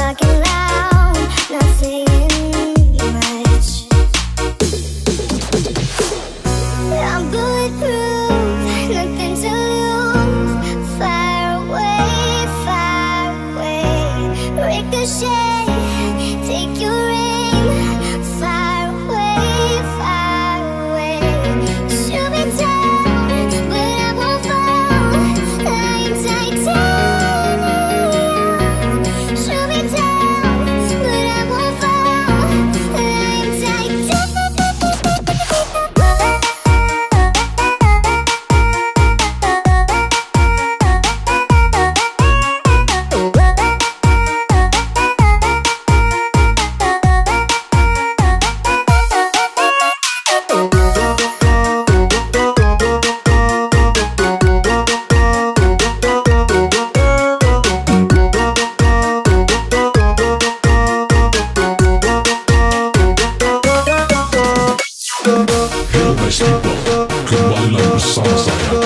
ricochet Festival, que bailan salsa